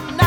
will not.